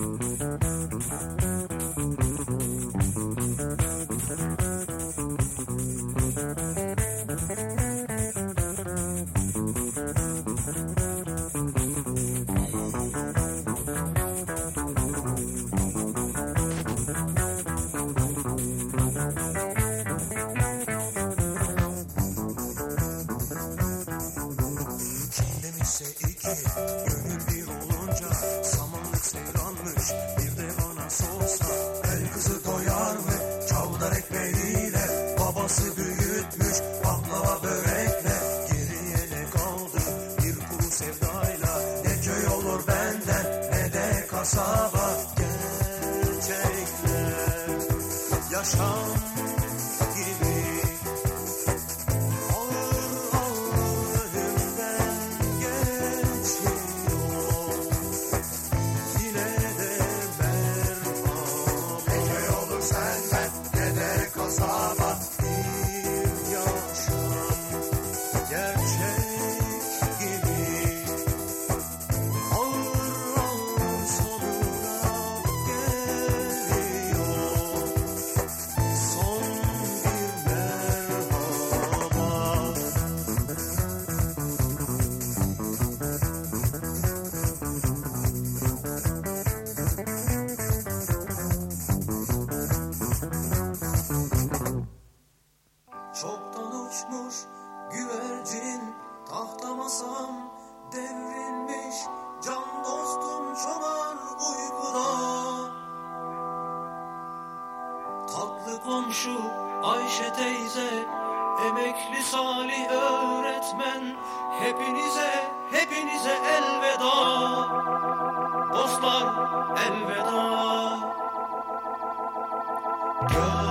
Kim demişse iki Gönül bir olunca Saman Seyranmış bir de bana sosla El kızı doyar mı? Çavdar ekmeğiyle Babası büyütmüş baklava börekle Geriye ne kaldı? Bir kuru sevdayla Ne köy olur benden ne de kasaba. uçmuş güvercin tahta masam devrilmiş can dostum çoban uykuda. Tatlı komşu Ayşe teyze emekli Salih öğretmen hepinize hepinize elveda. Dostlar elveda. Gör